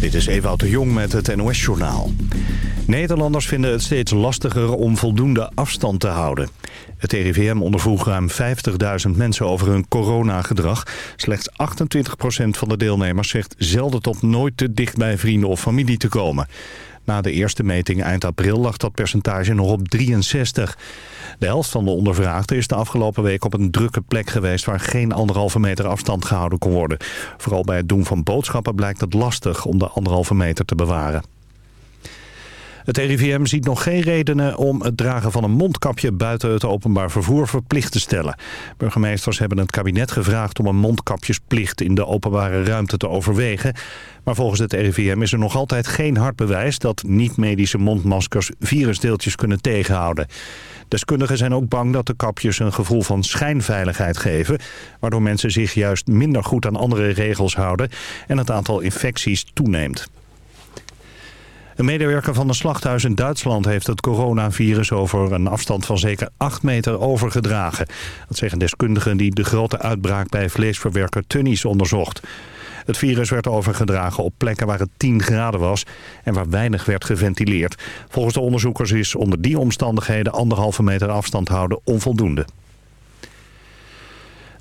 Dit is Ewout de Jong met het NOS-journaal. Nederlanders vinden het steeds lastiger om voldoende afstand te houden. Het RIVM ondervroeg ruim 50.000 mensen over hun coronagedrag. Slechts 28% van de deelnemers zegt zelden tot nooit te dicht bij vrienden of familie te komen. Na de eerste meting eind april lag dat percentage nog op 63. De helft van de ondervraagden is de afgelopen week op een drukke plek geweest... waar geen anderhalve meter afstand gehouden kon worden. Vooral bij het doen van boodschappen blijkt het lastig om de anderhalve meter te bewaren. Het RIVM ziet nog geen redenen om het dragen van een mondkapje buiten het openbaar vervoer verplicht te stellen. Burgemeesters hebben het kabinet gevraagd om een mondkapjesplicht in de openbare ruimte te overwegen. Maar volgens het RIVM is er nog altijd geen hard bewijs dat niet-medische mondmaskers virusdeeltjes kunnen tegenhouden. Deskundigen zijn ook bang dat de kapjes een gevoel van schijnveiligheid geven... waardoor mensen zich juist minder goed aan andere regels houden... en het aantal infecties toeneemt. Een medewerker van een slachthuis in Duitsland heeft het coronavirus over een afstand van zeker 8 meter overgedragen. Dat zeggen deskundigen die de grote uitbraak bij vleesverwerker Tönnies onderzocht. Het virus werd overgedragen op plekken waar het 10 graden was en waar weinig werd geventileerd. Volgens de onderzoekers is onder die omstandigheden anderhalve meter afstand houden onvoldoende.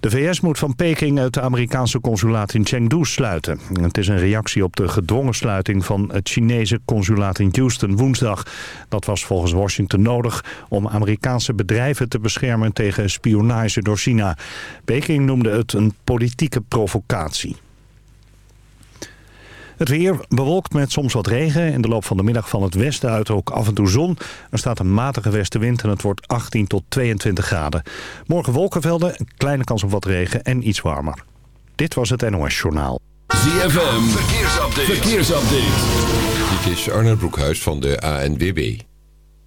De VS moet van Peking het Amerikaanse consulaat in Chengdu sluiten. Het is een reactie op de gedwongen sluiting van het Chinese consulaat in Houston woensdag. Dat was volgens Washington nodig om Amerikaanse bedrijven te beschermen tegen spionage door China. Peking noemde het een politieke provocatie. Het weer bewolkt met soms wat regen. In de loop van de middag van het westen uit ook af en toe zon. Er staat een matige westenwind en het wordt 18 tot 22 graden. Morgen wolkenvelden, een kleine kans op wat regen en iets warmer. Dit was het NOS Journaal. ZFM, verkeersupdate. verkeersupdate. Dit is Arnold Broekhuis van de ANWB.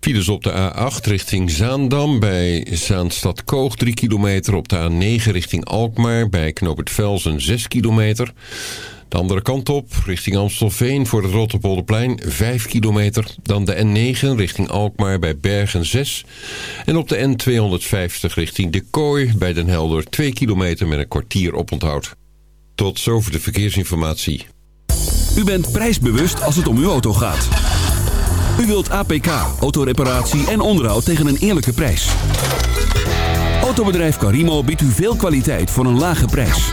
Files op de A8 richting Zaandam bij Zaanstad Koog 3 kilometer. Op de A9 richting Alkmaar bij Knoop het Velsen 6 kilometer. De andere kant op, richting Amstelveen voor het Rotterpolderplein 5 kilometer. Dan de N9 richting Alkmaar bij Bergen 6. En op de N250 richting De Kooi bij Den Helder 2 kilometer met een kwartier oponthoud. Tot zover de verkeersinformatie. U bent prijsbewust als het om uw auto gaat. U wilt APK, autoreparatie en onderhoud tegen een eerlijke prijs. Autobedrijf Carimo biedt u veel kwaliteit voor een lage prijs.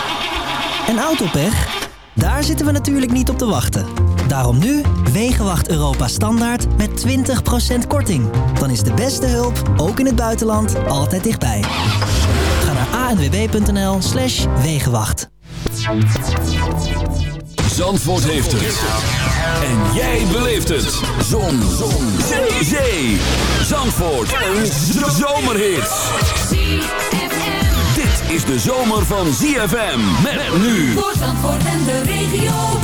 En autopech? Daar zitten we natuurlijk niet op te wachten. Daarom nu Wegenwacht Europa Standaard met 20% korting. Dan is de beste hulp, ook in het buitenland, altijd dichtbij. Ga naar anwb.nl slash Wegenwacht. Zandvoort heeft het. En jij beleeft het. Zon. Zon. Zee. Zandvoort. Een zomerhit. Is de zomer van ZFM. Met nu. Voor Zandvoort en de regio.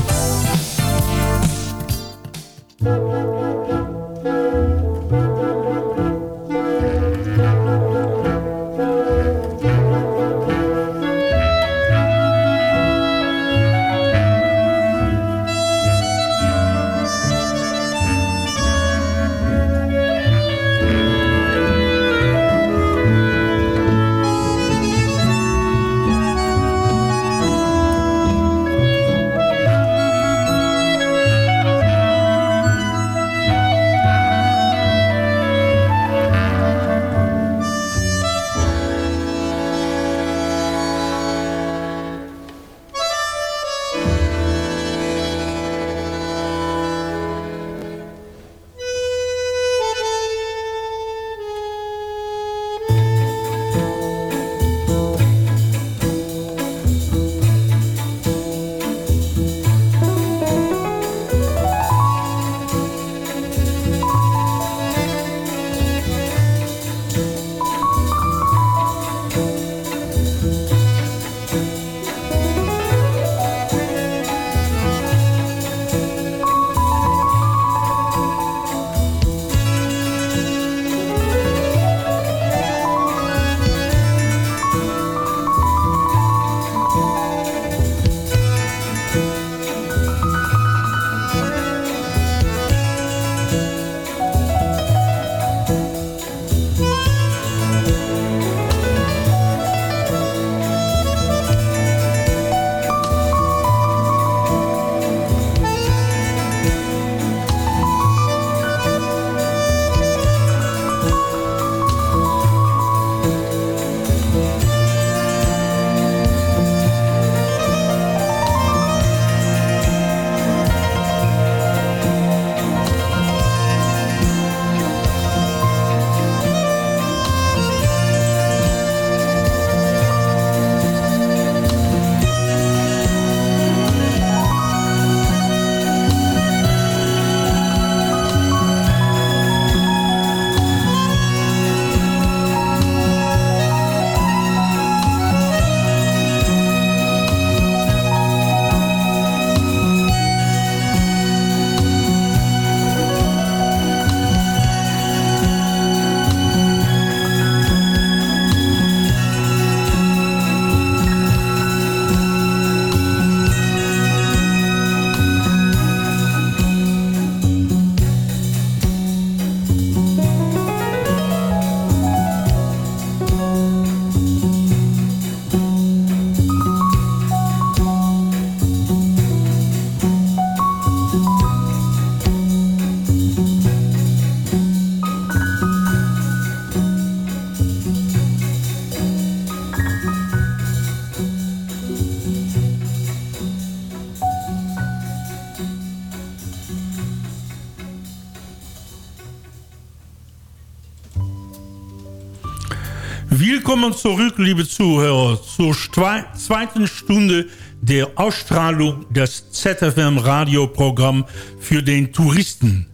Willkommen zurück, liebe Zuhörer, zur zwei- zweiten Stunde der Ausstrahlung des ZFM-Radioprogramm für den Touristen.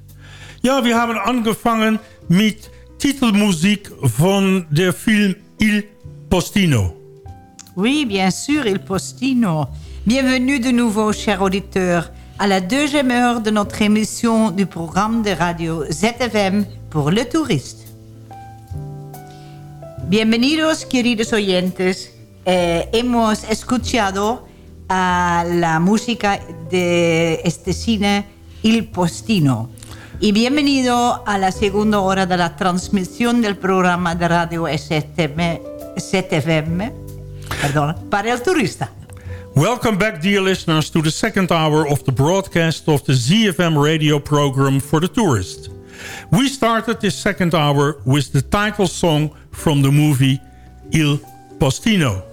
Ja, wir haben angefangen mit Titelmusik von der Film Il Postino. Oui, bien sûr, Il Postino. Bienvenue de nouveau, chers auditeurs, à la deuxième heure de notre émission du programme de radio ZFM pour le touriste. Bienvenidos, queridos oyentes. Eh, hemos escuchado a la música de este cine Il Postino. Y bienvenido a la segunda hora de la transmisión del programa de radio STM, ZFM perdón, para el turista. Welcome back, dear listeners, to the second hour of the broadcast of the ZFM radio program for the tourist. We started this second hour with the title song from the movie Il Postino.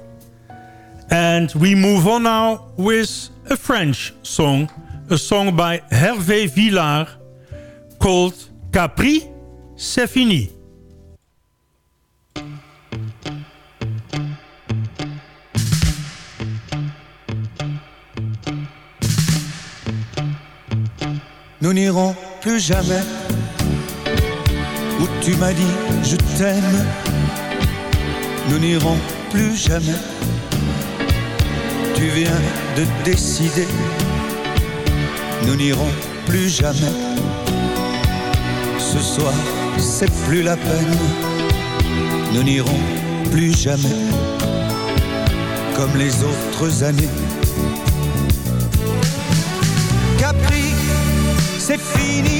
And we move on now with a French song, a song by Hervé Villard called Capri, c'est fini. nous n'irons plus jamais où tu m'as dit je t'aime. Nous n'irons plus jamais. Tu viens de décider. Nous n'irons plus jamais. Ce soir, c'est plus la peine. Nous n'irons plus jamais comme les autres années. Capri, c'est fini.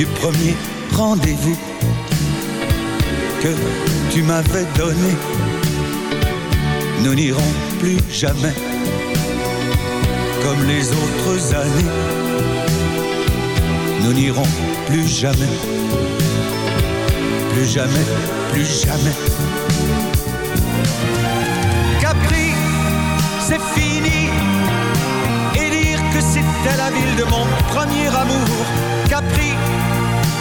du premier rendez-vous que tu m'avais donné. Nous n'irons plus jamais comme les autres années. Nous n'irons plus jamais, plus jamais, plus jamais. Capri, c'est fini. Et dire que c'était la ville de mon premier amour. Capri,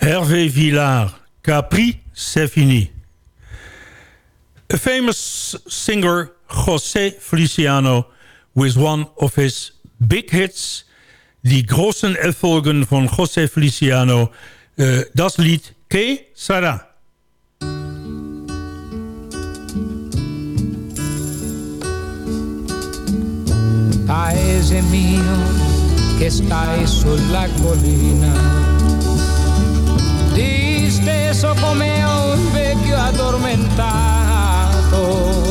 Hervé Villard, Capri, c'est fini. A famous singer, José Feliciano, with one of his big hits, die großen Erfolgen von José Feliciano, äh, das Lied Que Sara. Paese mio, che stai sulla collina. Disteso come un vecchio addormentato.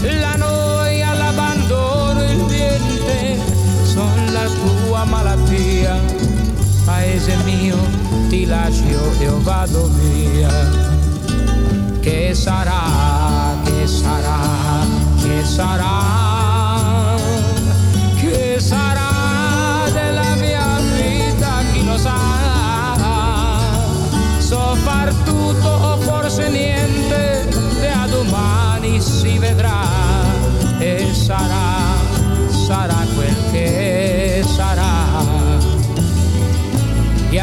La noia, l'abbandono, il niente sono la tua malattia. Paese mio, ti lascio e vado via. Che sarà, che sarà, che sarà,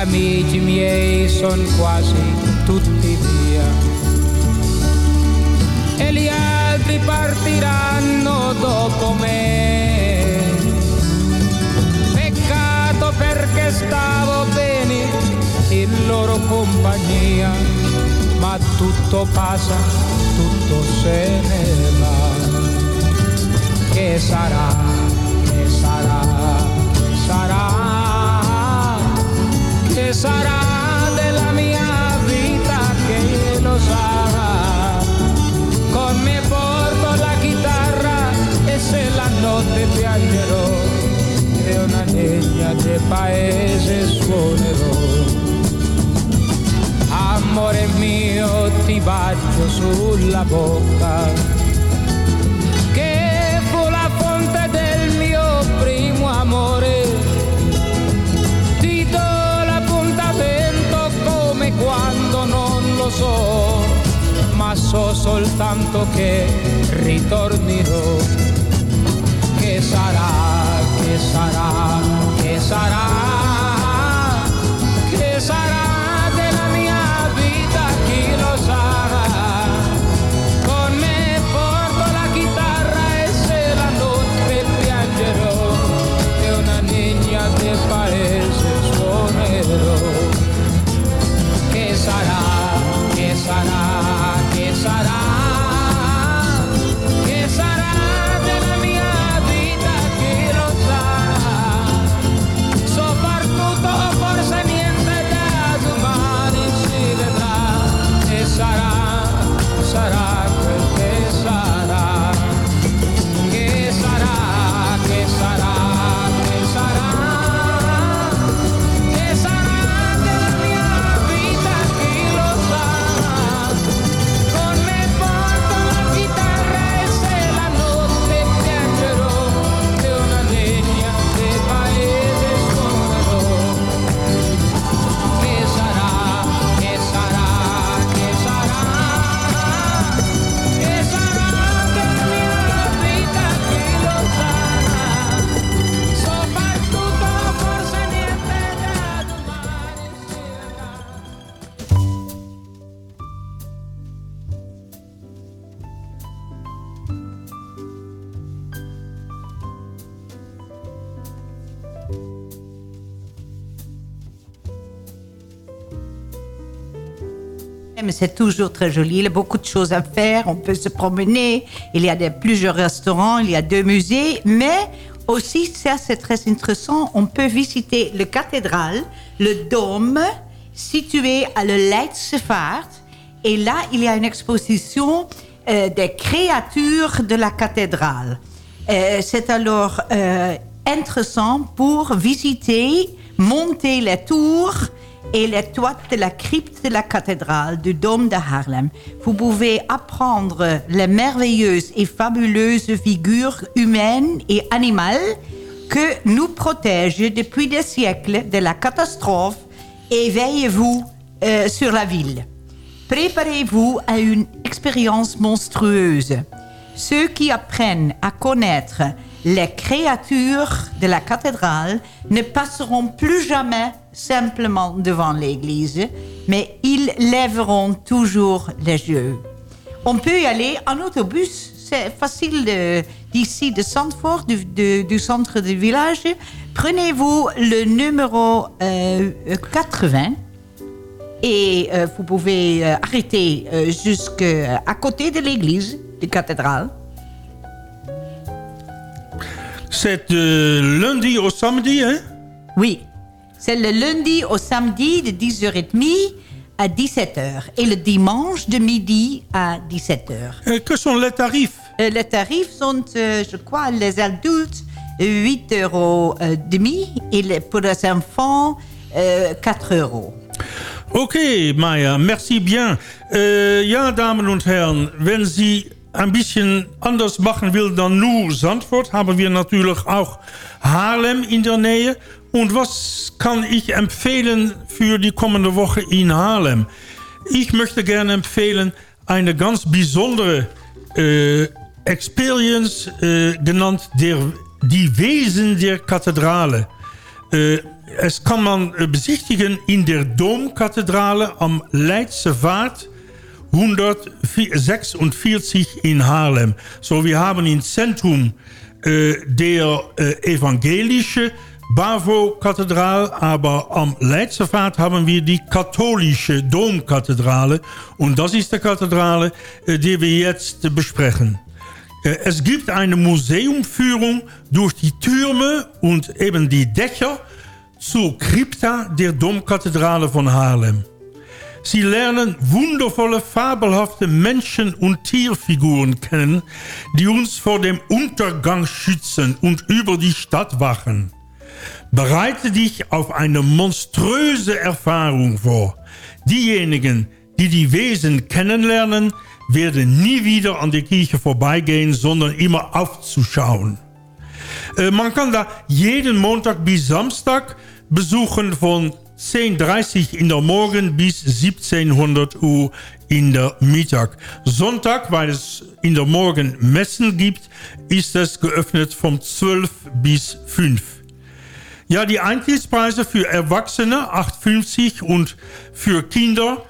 amici miei sono quasi tutti via e gli altri partiranno dopo me. Peccato perché stavo bene in loro compagnia, ma tutto passa, tutto se ne va. Che sarà, sarà della mia vita che lo sa con me porto la chitarra e se la notte piangerò e una legna del paese suonerò. Amore mio ti bacio sulla bocca ma so soltanto che ritornerò. Che sarà, che sarà, che sarà, che sarà della mia vita, chi lo sa. Con me porto la chitarra e se la notte piangerò, e una niña del paese suonerò. Che sarà, che sarà, side. I c'est toujours très joli. Il y a beaucoup de choses à faire. On peut se promener. Il y a des- plusieurs restaurants. Il y a deux musées. Mais aussi, ça, c'est très intéressant. On peut visiter le cathédrale, le dôme, situé à le. Et là, il y a une exposition euh, des créatures de la cathédrale. Euh, c'est alors euh, intéressant pour visiter, monter les tours et les toits de la crypte de la cathédrale du dôme de Haarlem. Vous pouvez apprendre les merveilleuses et fabuleuses figures humaines et animales que nous protègent depuis des siècles de la catastrophe et veillez-vous euh, sur la ville. Préparez-vous à une expérience monstrueuse. Ceux qui apprennent à connaître les créatures de la cathédrale ne passeront plus jamais simplement devant l'église, mais ils lèveront toujours les yeux. On peut y aller en autobus. C'est facile d'ici de Zandvoort, du, de- du centre du village. Prenez-vous le numéro euh, 80 et euh, vous pouvez euh, arrêter euh, jusqu'à côté de l'église, de cathédrale. c'est de lundi au samedi, hein? Oui, c'est le lundi au samedi de 10h30 à 17h. Et le dimanche de midi à 17h. Et que sont les tarifs Euh, les tarifs sont, euh, je crois, les adultes, 8 euros euh, demi. Et les- pour les enfants, euh, 4 euros. Okay, Maya, merci bien. Äh, ja, Damen und Herren, wenn Sie ein bisschen anders machen will dann nur Sandford, haben wir natürlich auch Haarlem in der Nähe. Und was kann ich empfehlen für die kommende Woche in Haarlem? Ich möchte gerne empfehlen eine ganz besondere äh, Experience, äh, genannt der, die Wesen der Kathedrale. Äh, es kann man besichtigen in der Domkathedrale am Leidse Vaart 146 in Haarlem. So, wir haben im Zentrum der evangelische Bavo-Kathedrale, aber am Leidse Vaart haben wir die katholische Domkathedrale. Und das ist die Kathedrale, äh, die wir jetzt besprechen. Äh, Es gibt eine Museumführung durch die Türme und eben die Dächer zur Krypta der Domkathedrale von Haarlem. Sie lernen wundervolle, fabelhafte Menschen- und Tierfiguren kennen, die uns vor dem Untergang schützen und über die Stadt wachen. Bereite dich auf eine monströse Erfahrung vor. Diejenigen, die die Wesen kennenlernen, werden nie wieder an der Kirche vorbeigehen, sondern immer aufzuschauen. Äh, man kann da jeden Montag bis Samstag besuchen von 10.30 in der Morgen bis 1700 Uhr in der Mittag. Sonntag, weil es in der Morgen Messen gibt, ist es geöffnet von 12 bis 5. Ja, die Eintrittspreise für Erwachsene 8,50 und für Kinder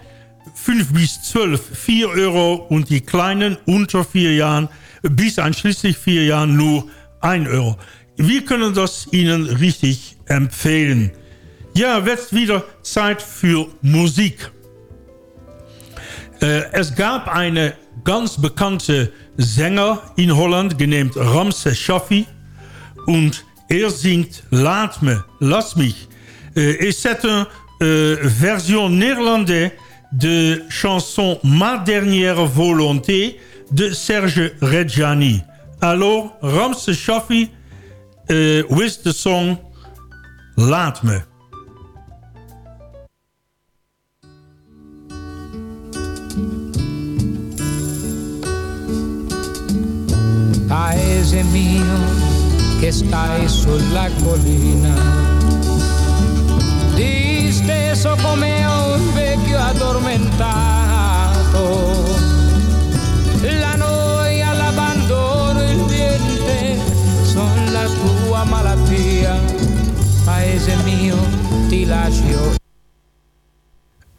5 bis 12 4 Euro und die Kleinen unter 4 Jahren bis einschließlich 4 Jahren nur 1 Euro. Wir können das Ihnen richtig empfehlen. Ja, wird wieder Zeit für Musik. Äh, es gab eine ganz bekannte Sänger in Holland, genannt Ramses Shaffi. Und er singt Laat me, lass mich. Euh, et c'est une euh, version néerlandaise de chanson Ma dernière volonté de Serge Reggiani. Alors, Ramses Shaffi euh, with the song Laat me. Un vecchio. La noia, sono la tua malattia. Paese mio, ti lascio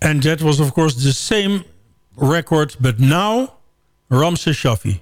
And that was of course the same record, but now Ramses Shaffi.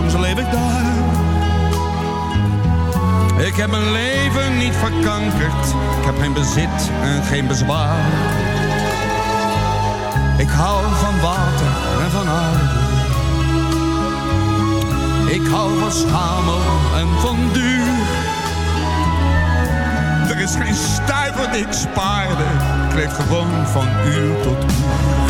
Soms leef ik daar. Ik heb mijn leven niet verkankerd. Ik heb geen bezit en geen bezwaar. Ik hou van water en van aarde. Ik hou van schamel en van duur. Er is geen stuiver die ik spaarde. Ik leef gewoon van uur tot uur.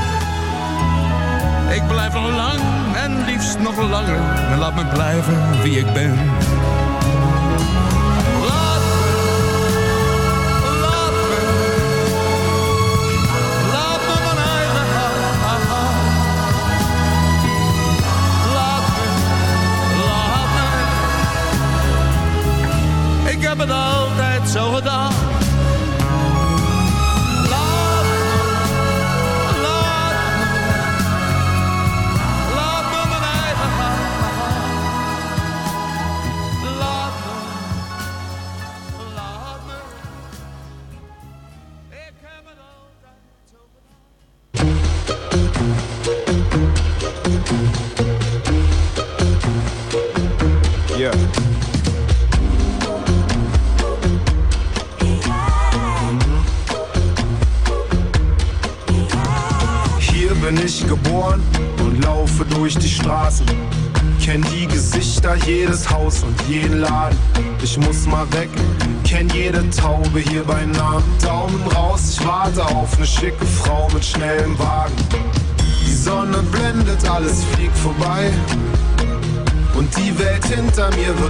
Ik blijf nog lang en liefst nog langer. En laat me blijven wie ik ben.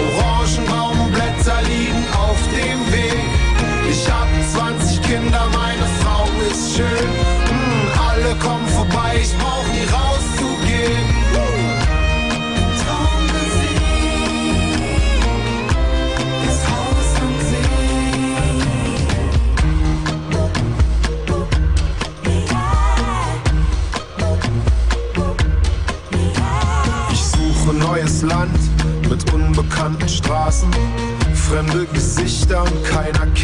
Orangenbaumblätter liegen auf dem Weg. Ich hab 20 Kinder, meine Frau ist schön. Mm, alle kommen vorbei, ich brauch nie rauszugehen.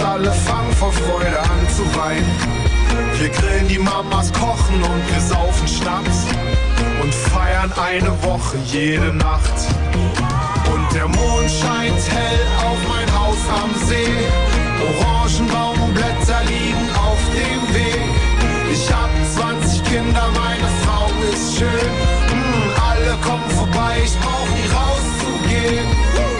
alle fangen vor Freude an zu weinen. Wir grillen die Mamas, kochen und wir saufen Schnaps und feiern eine Woche jede Nacht. Und der Mond scheint hell auf mein Haus am See. Orangenbaumblätter liegen auf dem Weg. Ich hab 20 Kinder, meine Frau ist schön. Mm, alle kommen vorbei, ich brauch nie rauszugehen.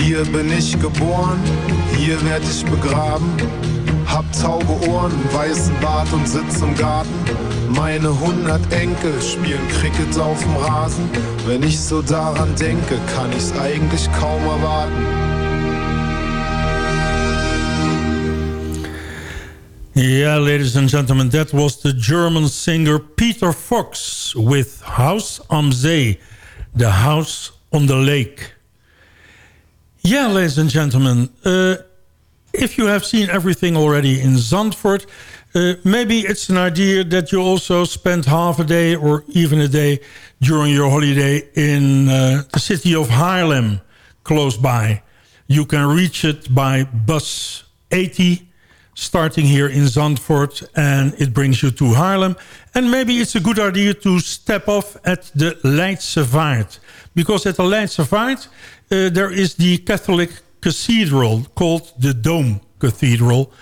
Hier bin ich geboren, hier werd ich begraben. Hab tauge Ohren, weißen Bart und sitz im Garten. Meine hundert Enkel spielen Cricket auf dem Rasen. Wenn ich so daran denke, kann ich's eigentlich kaum erwarten. Yeah, ladies and gentlemen, that was the German singer Peter Fox with House am See, the house on the lake. Yeah, ladies and gentlemen, uh, if you have seen everything already in Zandvoort, uh, maybe it's an idea that you also spend half a day or even a day during your holiday in uh, the city of Haarlem, close by. You can reach it by bus 80 starting here in Zandvoort and it brings you to Haarlem. And maybe it's a good idea to step off at the Leidse Vaart. Because at the Leidse Vaart uh, there is the Catholic cathedral called the Dome Cathedral.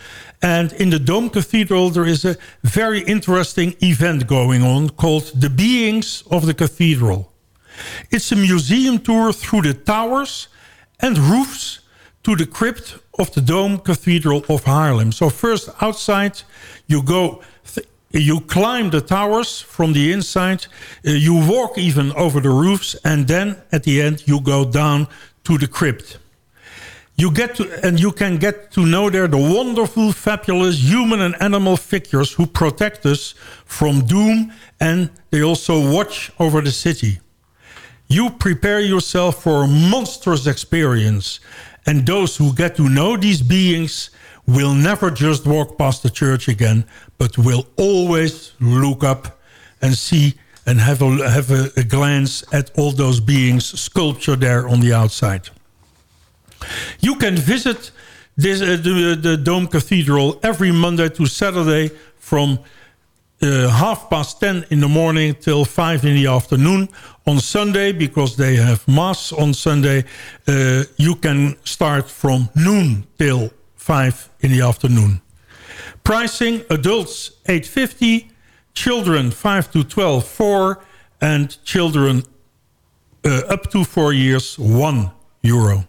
And in the Dome Cathedral there is a very interesting event going on called the Beings of the Cathedral. It's a museum tour through the towers and roofs to the crypt of the Dome Cathedral of Haarlem. So first outside, you go, you climb the towers from the inside, uh, you walk even over the roofs, and then at the end you go down to the crypt. You get to, and you can get to know there the wonderful, fabulous human and animal figures who protect us from doom, and they also watch over the city. You prepare yourself for a monstrous experience and those who get to know these beings will never just walk past the church again, but will always look up and see and have a, have a, a glance at all those beings sculptured there on the outside. You can visit this, uh, the, the Dome Cathedral every Monday to Saturday from uh, half past 10 in the morning till 5 in the afternoon. On Sunday, because they have Mass on Sunday, uh, you can start from noon till 5 in the afternoon. Pricing, adults 850, children 5 to 12, 4, and children uh, up to 4 years, 1 euro.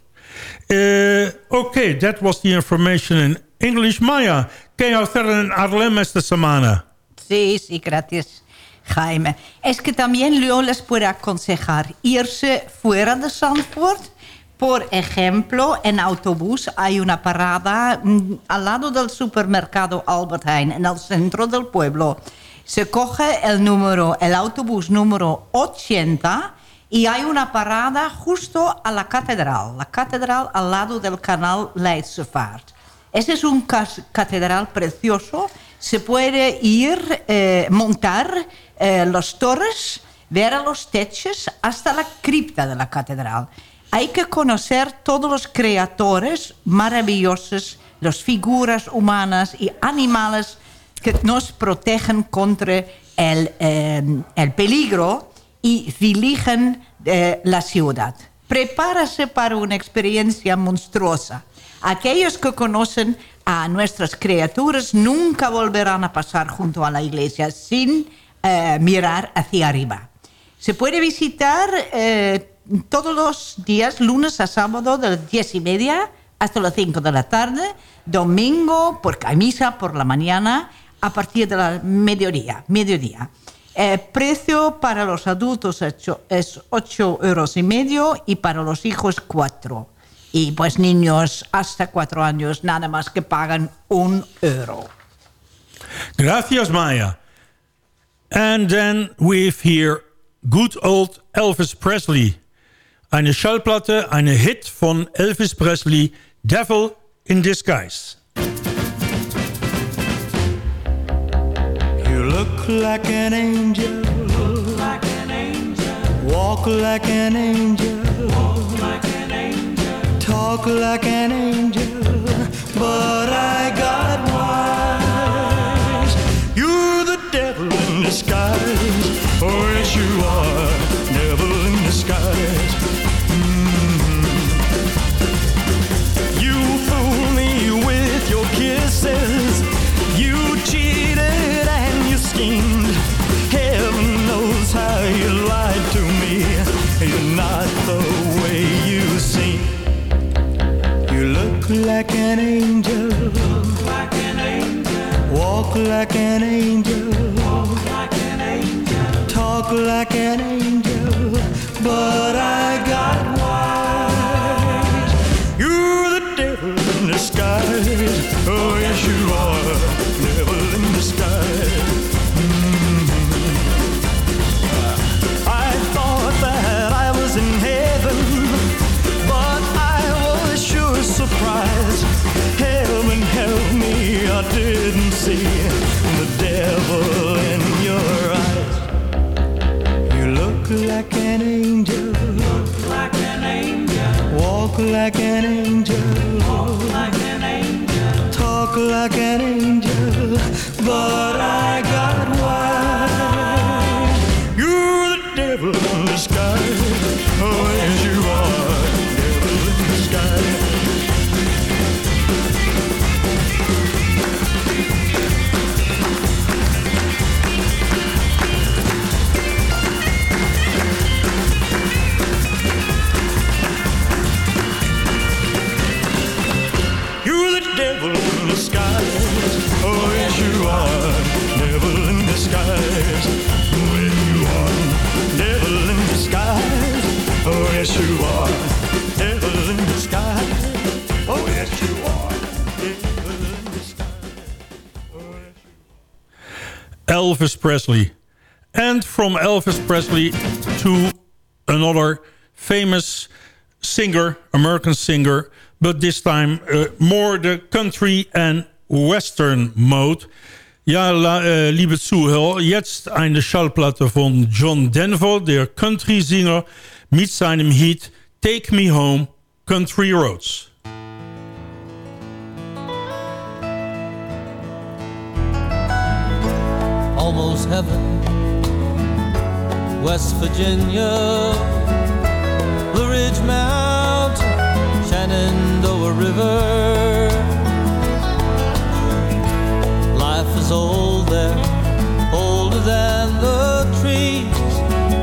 Uh, okay, that was the information in English. Maya, can you hacer en Arlem esta semana? Sí, sí, gracias, Jaime. Es que también les puedo aconsejar irse fuera de Zandvoort. Por ejemplo, en autobús hay una parada mm, al lado del supermercado Albert Heijn, en el centro del pueblo. Se coge el número, el autobús número 80 y hay una parada justo a la catedral, la catedral al lado del canal Leidsevaart. Ese es un catedral precioso. Se puede ir, eh, montar eh, los torres, ver a los techos hasta la cripta de la catedral. Hay que conocer todos los creadores maravillosos, las figuras humanas y animales que nos protegen contra el, eh, el peligro y dirigen eh, la ciudad. Prepárase para una experiencia monstruosa. Aquellos que conocen a nuestras criaturas nunca volverán a pasar junto a la iglesia sin eh, mirar hacia arriba. Se puede visitar todos los días, lunes a sábado, de las 10 y media hasta las 5 de la tarde, domingo, porque hay misa por la mañana, a partir de la mediodía. mediodía. Eh, precio para los adultos es 8 euros y medio y para los hijos 4. Y pues niños hasta 4 años nada más que pagan un euro. Gracias, Maya. And then we've here good old Elvis Presley. Eine Schallplatte, eine Hit von Elvis Presley, Devil in Disguise. You look like an angel. Walk like an angel. Talk like an angel. But I got wise. You're the devil in disguise. Oh, yes, you are. Devil in disguise. Like an angel. like an angel. Walk like an angel. Walk like an angel. Talk like an angel. But I got wise. You're the devil in disguise. Oh, yes, you are. Devil in disguise. See the devil in your eyes. You look like an angel, like an angel. walk like an angel, Walk like an angel. talk like an angel, but I got wise. You're the devil in disguise. Oh, Elvis Presley. And from Elvis Presley to another famous singer, American singer, but this time uh, more the country and western mode. Ja, la, äh, liebe Zuhörer, jetzt eine Schallplatte von John Denver, der Country-Singer, mit seinem Hit Take Me Home, Country Roads. Almost heaven. West Virginia, Blue Ridge Mountain, Shenandoah River. Life is old there, older than the trees,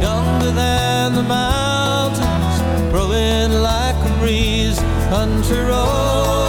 younger than the mountains, growing like a breeze. Country roads,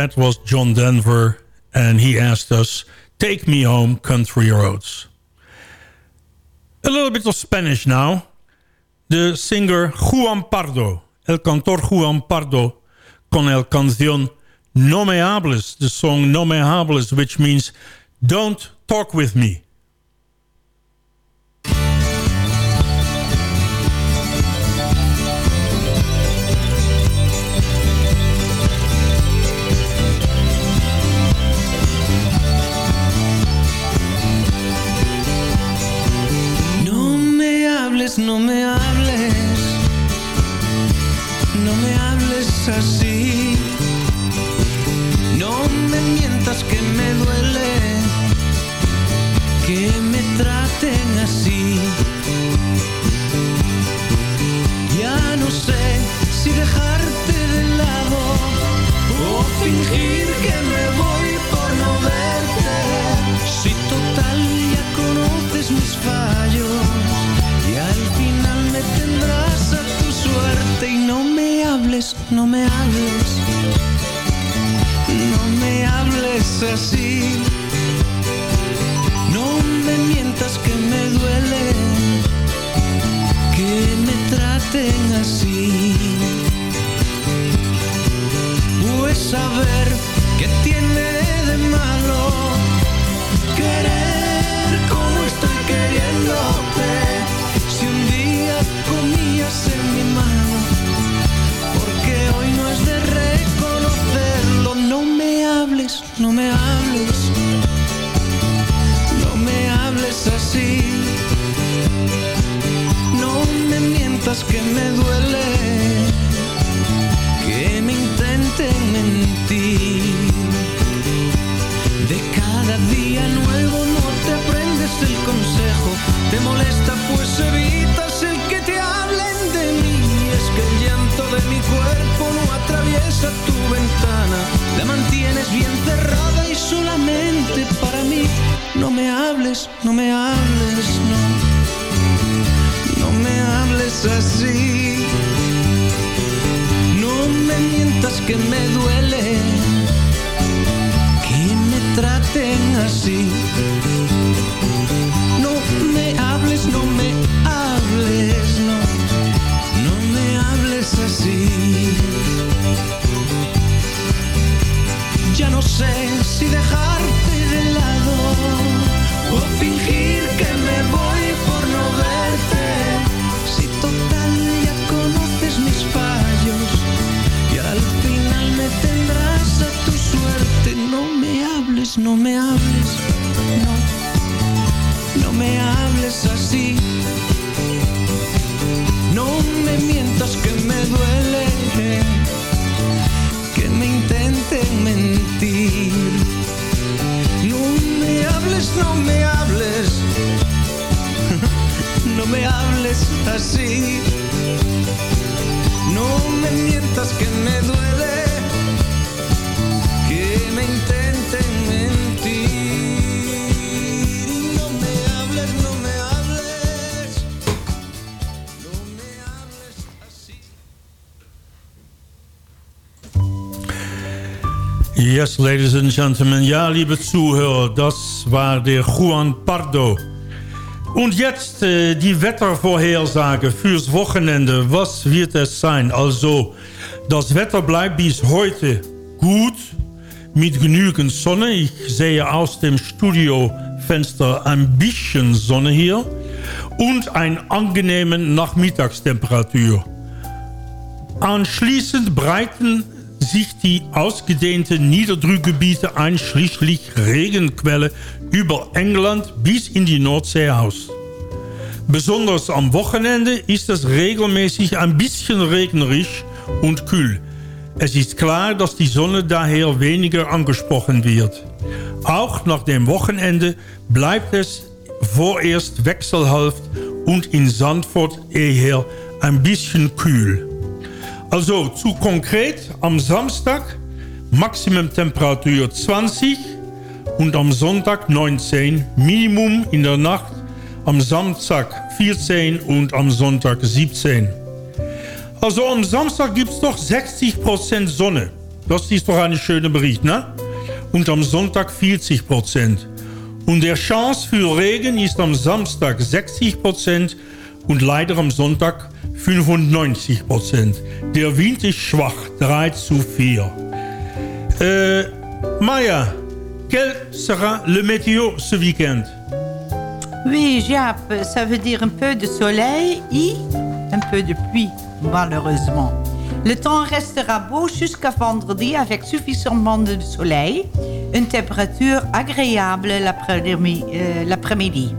granddad was John Denver, and he asked us, Take Me Home, Country Roads. A little bit of Spanish now. The singer Juan Pardo, el cantor Juan Pardo, con el canción No Me Hables, the song No Me Hables, which means Don't Talk With Me. No me hables, no me hables así. No me hables, no me hables así. No me mientas que me duele que me traten así. Pues saber que me duele, que me intenten mentir. De cada día nuevo no te aprendes el consejo, te molesta pues evitas el que te hablen de mí. Es que el llanto de mi cuerpo no atraviesa tu ventana, la mantienes bien cerrada y solamente para mí. No me hables, no me hables, hables así. No me mientas que me duele que me traten así. No me hables, no me hables, no, no me hables así. Ya no sé Yes, ladies and gentlemen. Ja, liebe Zuhörer, das war der Juan Pardo. Und jetzt äh, die Wettervorhersage fürs Wochenende. Was wird es sein? Also, das Wetter bleibt bis heute gut, mit genügend Sonne. Ich sehe aus dem Studiofenster ein bisschen Sonne hier. Und eine angenehme Nachmittagstemperatur. Anschließend breiten sich die ausgedehnten Niederdruckgebiete einschließlich Regenquelle über England bis in die Nordsee aus. Besonders am Wochenende ist es regelmäßig ein bisschen regnerisch und kühl. Es ist klar, dass die Sonne daher weniger angesprochen wird. Auch nach dem Wochenende bleibt es vorerst wechselhaft und in Zandvoort eher ein bisschen kühl. Also zu konkret, am Samstag Maximumtemperatur 20 und am Sonntag 19, Minimum in der Nacht am Samstag 14 und am Sonntag 17. Also am Samstag gibt es doch 60% Sonne. Das ist doch ein schöner Bericht, ne? Und am Sonntag 40 Prozent. Und der Chance für Regen ist am Samstag 60 Prozent und leider am Sonntag 95 Prozent. Der Wind ist schwach, 3 zu 4. Euh, Maya, quel sera le météo ce week-end? Oui, Jap, ça veut dire un peu de soleil et un peu de pluie, malheureusement. Le temps restera beau jusqu'à vendredi avec suffisamment de soleil, une température agréable l'après-midi.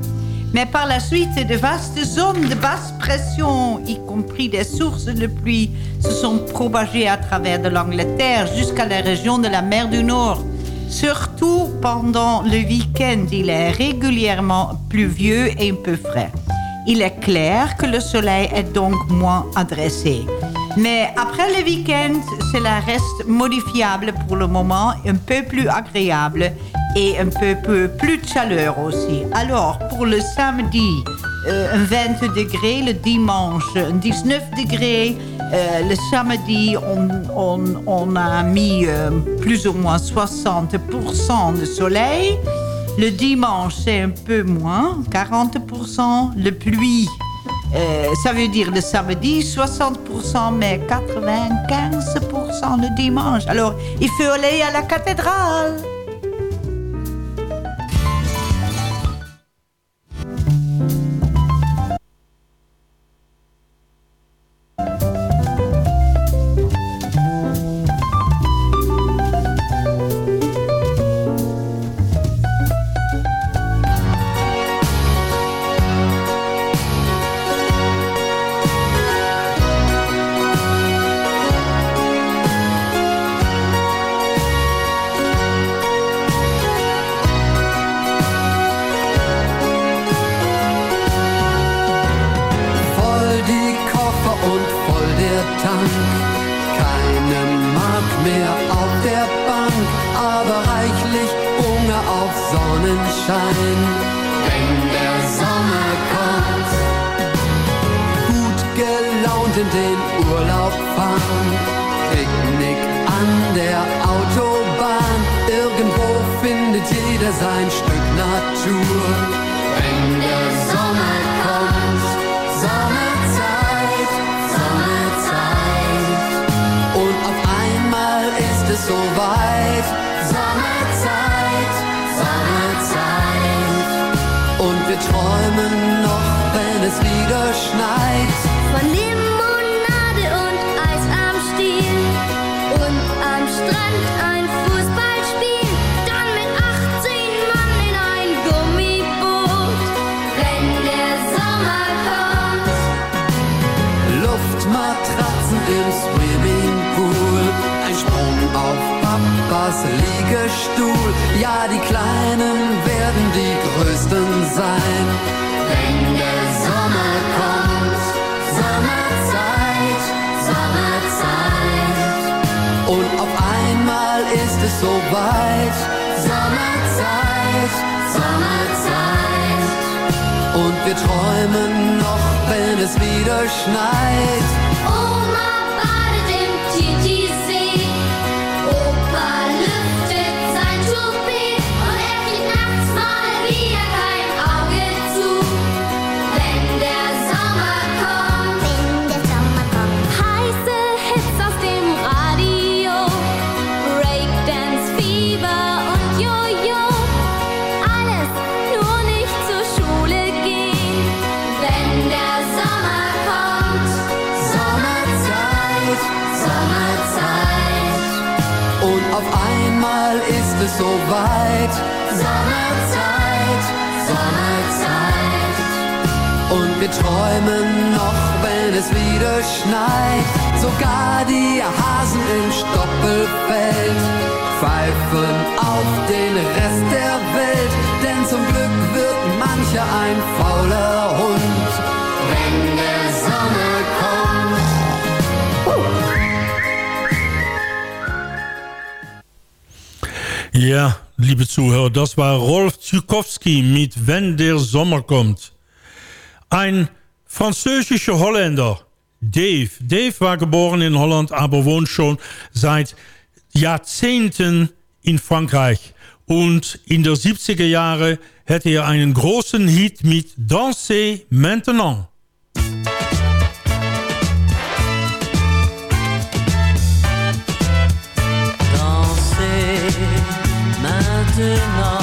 Mais par la suite, de vastes zones de basse pression, y compris des sources de pluie, se sont propagées à travers de l'Angleterre jusqu'à la région de la mer du Nord. Surtout pendant le week-end, il est régulièrement pluvieux et un peu frais. Il est clair que le soleil est donc moins adressé. Mais après le week-end, cela reste modifiable pour le moment, un peu plus agréable et un peu, plus de chaleur aussi. Alors, pour le samedi, euh, un 20 degrés, le dimanche, un 19 degrés, euh, le samedi, on a mis euh, plus ou moins 60% de soleil. Le dimanche, c'est un peu moins, 40%. Le pluie, euh, ça veut dire le samedi, 60%, mais 95% le dimanche. Alors, il faut aller à la cathédrale. Tonight. Wieder schneit. Sogar die Hasen im Stoppelfeld pfeifen auf den Rest der Welt. Denn zum Glück wird mancher ein fauler Hund, wenn der Sommer kommt. Ja, liebe Zuhörer, das war Rolf Zukowski mit Wenn der Sommer kommt. Ein französischer Holländer, Dave. Dave war geboren in Holland, aber wohnt schon seit Jahrzehnten in Frankreich. Und in der 70er Jahre hätte er einen großen Hit mit Dansez maintenant. Dansez maintenant,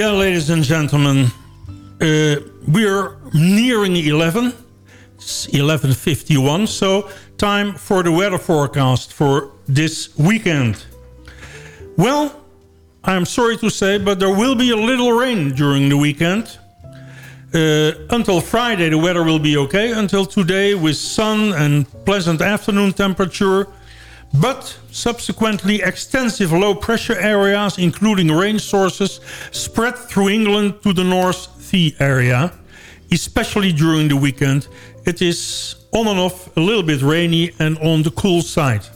Yeah, ladies and gentlemen, uh, we're nearing 11. It's 11.51, so time for the weather forecast for this weekend. Well, I'm sorry to say, but there will be a little rain during the weekend. Uh, until Friday, the weather will be okay. Until today, with sun and pleasant afternoon temperature. But subsequently, extensive low pressure areas, including rain sources, spread through England to the North Sea area. Especially during the weekend, it is on and off a little bit rainy and on the cool side.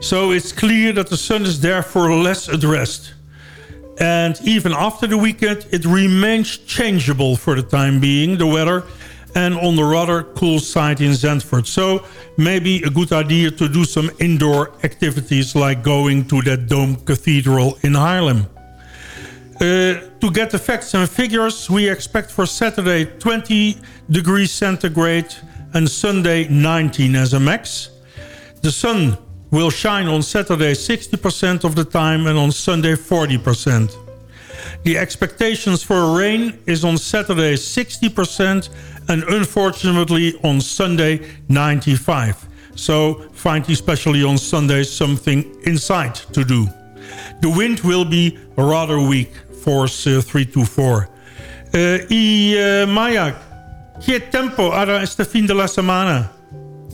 So it's clear that the sun is therefore less addressed. And even after the weekend, it remains changeable for the time being, the weather, and on the rather cool side in Zandvoort. So maybe a good idea to do some indoor activities like going to that Dome Cathedral in Haarlem. Uh, to get the facts and figures, we expect for Saturday 20 degrees centigrade and Sunday 19 as a max. The sun will shine on Saturday 60% of the time and on Sunday 40%. The expectations for rain is on Saturday 60% and unfortunately on Sunday 95. So find especially on Sunday something inside to do. The wind will be rather weak, force uh, 3 to 4. Uh, I uh, Maya, qué tempo ahora este fin de la semana.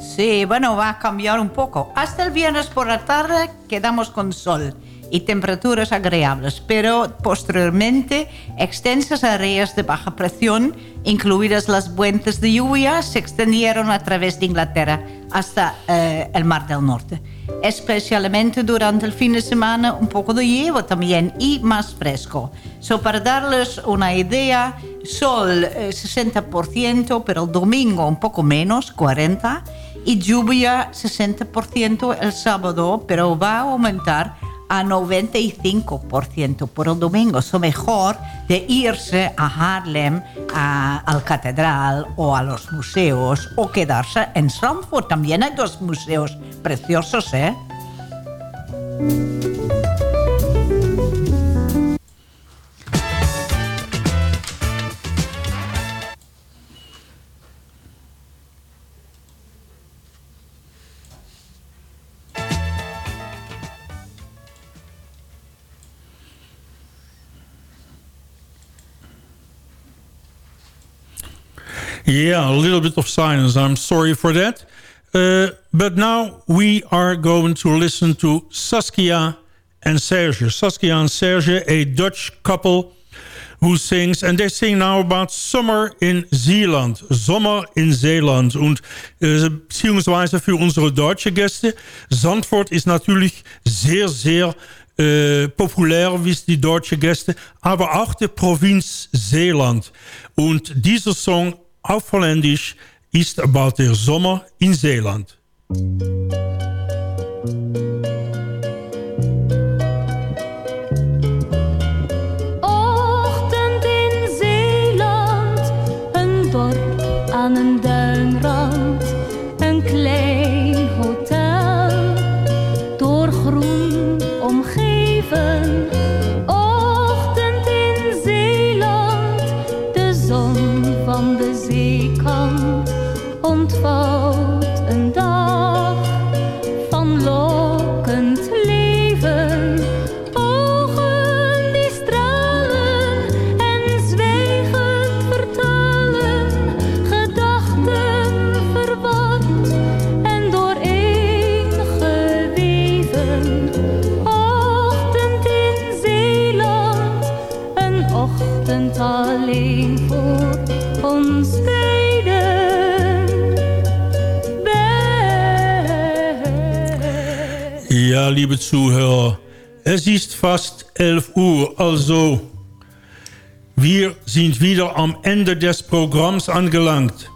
Sí, bueno, va a cambiar un poco. Hasta el viernes por la tarde quedamos con sol y temperaturas agradables, pero posteriormente extensas áreas de baja presión, incluidas las fuentes de lluvia, se extendieron a través de Inglaterra hasta eh, el Mar del Norte. Especialmente durante el fin de semana un poco de hielo también y más fresco. So, para darles una idea, sol eh, 60%, pero el domingo un poco menos, 40%, y lluvia 60% el sábado, pero va a aumentar a 95% por el domingo. Es mejor de irse a Harlem, a- al catedral o a los museos o quedarse en Frankfurt. También hay dos museos preciosos, ¿eh? Yeah, a little bit of silence. I'm sorry for that. Uh, but now we are going to listen to Saskia and Serge. Saskia and Serge, a Dutch couple who sings. And they sing now about summer in Zeeland. Sommer in Zeeland. Und äh, beziehungsweise für unsere deutsche Gäste. Zandvoort ist natürlich sehr, sehr populär, wie die deutsche Gäste. Aber auch die Provinz Zeeland. Und dieser Song auf Holländisch ist about der Sommer in Zeeland. Liebe Zuhörer, es ist fast 11 Uhr, also wir sind wieder am Ende des Programms angelangt.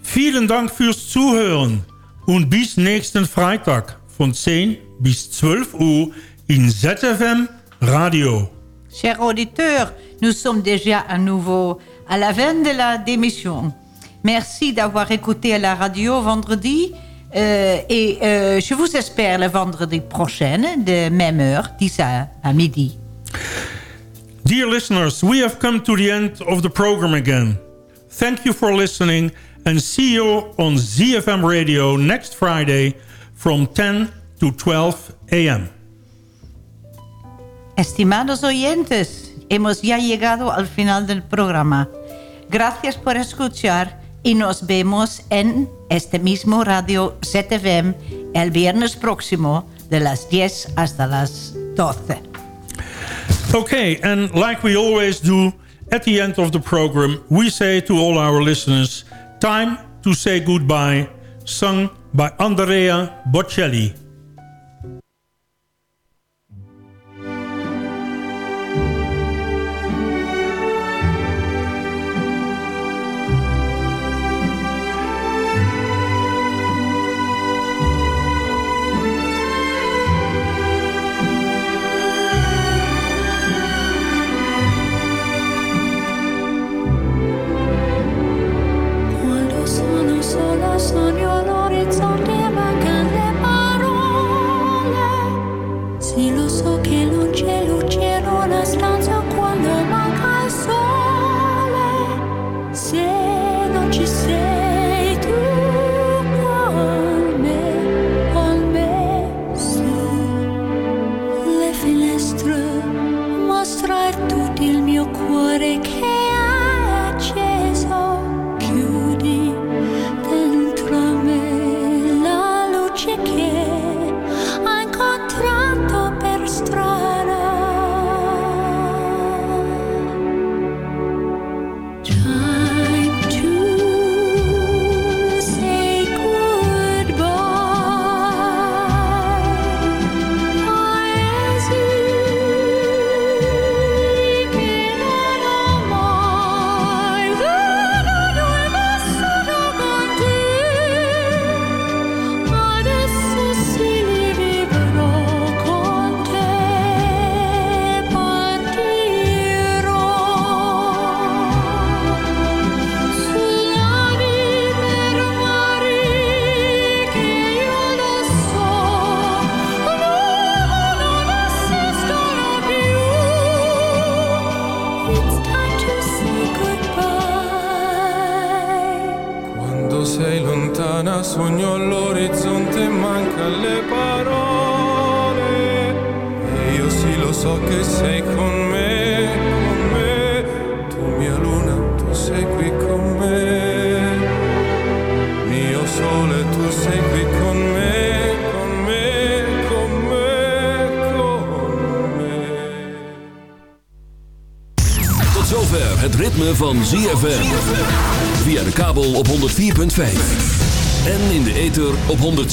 Vielen Dank fürs Zuhören und bis nächsten Freitag von 10 bis 12 Uhr in ZFM Radio. Chers auditeurs, nous sommes déjà à nouveau à la fin de la démission. Merci d'avoir écouté la radio vendredi et euh, je vous espère le vendredi prochain de même heure, 10 à, à midi. Dear listeners, we have come to the end of the program again. Thank you for listening and see you on ZFM Radio next Friday from 10 to 12 a.m. Estimados oyentes, hemos ya llegado al final del programa. Gracias por escuchar y nos vemos en este mismo radio ZFM el viernes próximo de las 10 hasta las 12. Okay, and like we always do, at the end of the program, we say to all our listeners, time to say goodbye, sung by Andrea Bocelli. son